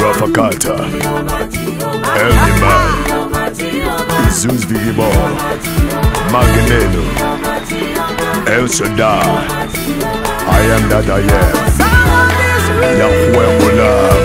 Rafakata, Elman, Elni Man, Zeus Vigibor, Magnelo, El Shaddai, I am that I am, Yahweh Mullah.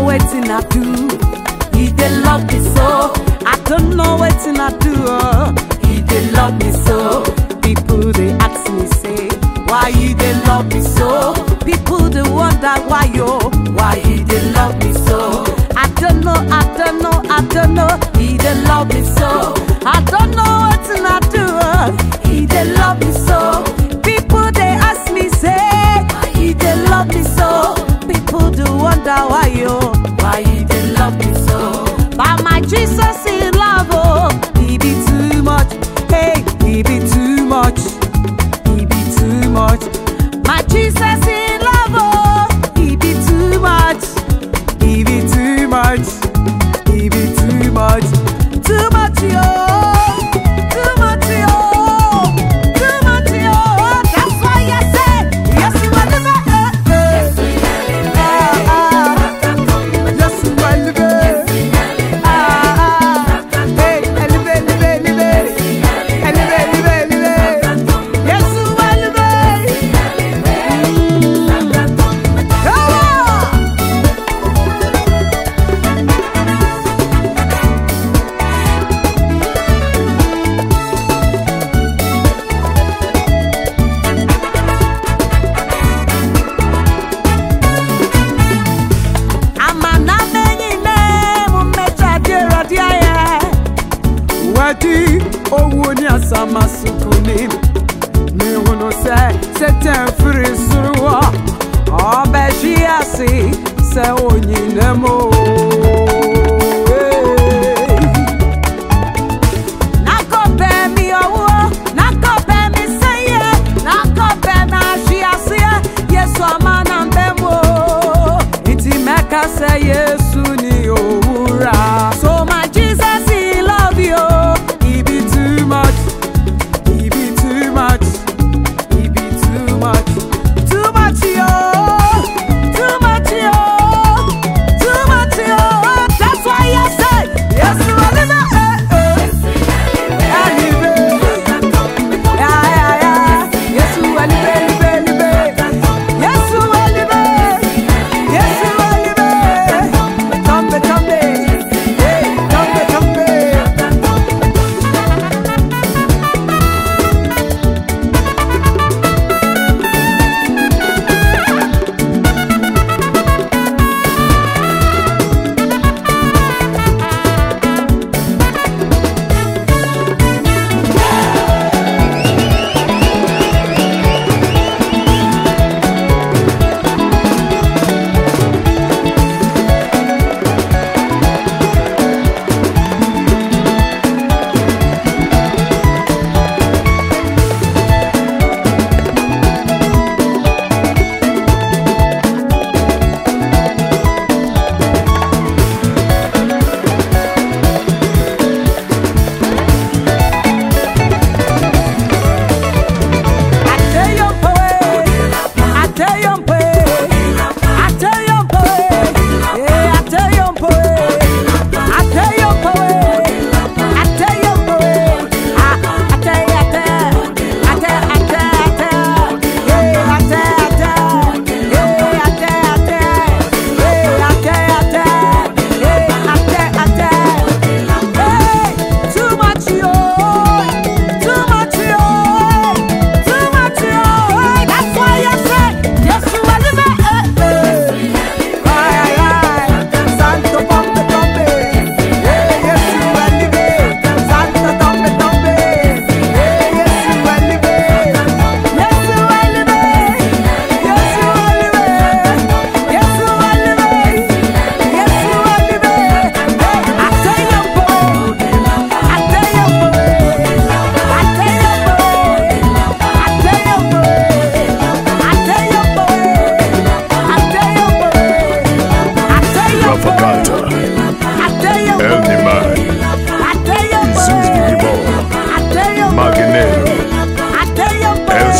know wetin I do. He dey love me so. I don't know wetin I do. Oh. He dey love me so. People they ask me say, why you dey love me so? People they wonder why yo, why you dey love me so? I don't know, I don't know, I don't know. He dey love me so. I don't know. ça m'a soutenu. Mais on sait, c'est un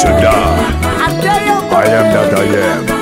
Sudan. I am that I am.